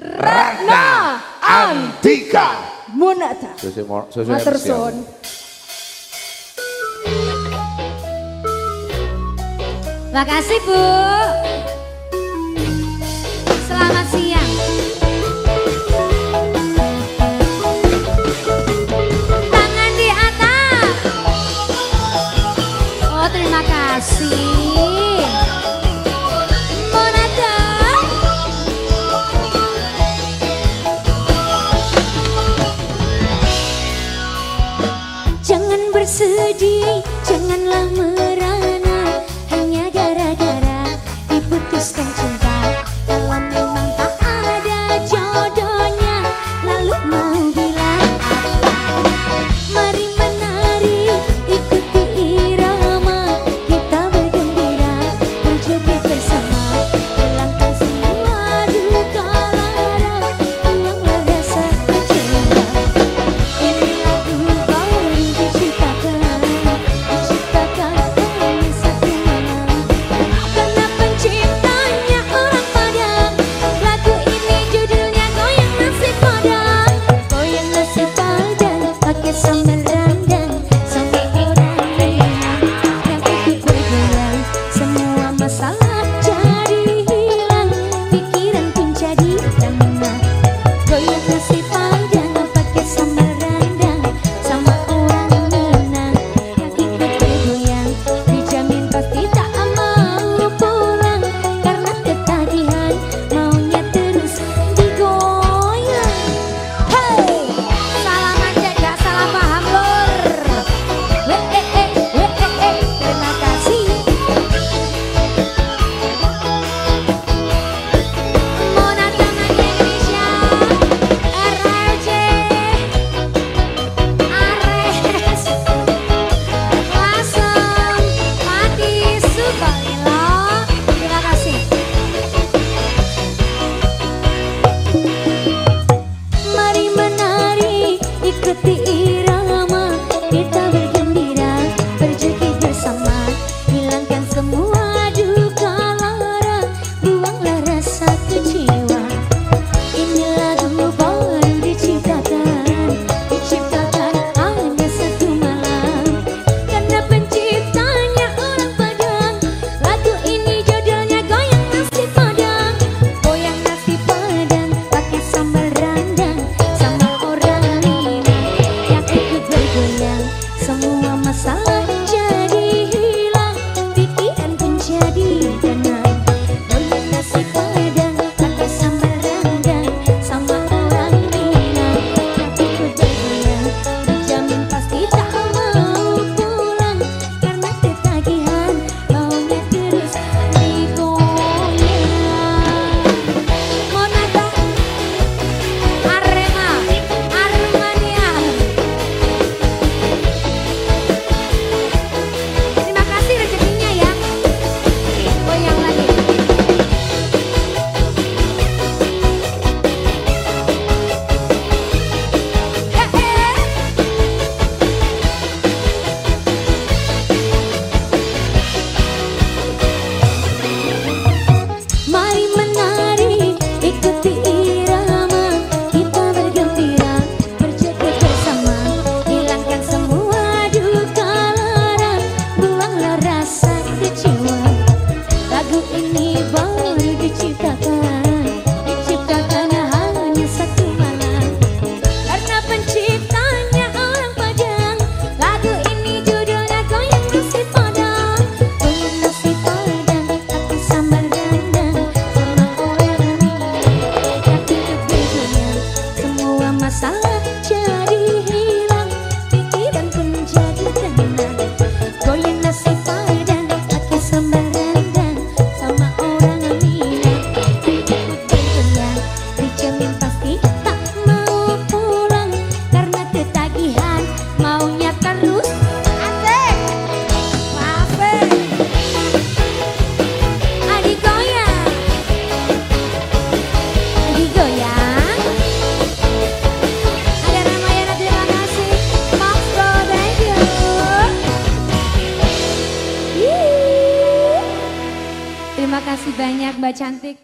Ratna Antika Munata. Materson. Terima Makasih Bu. chẳng anh là mưa. banyak Mbak Cantik.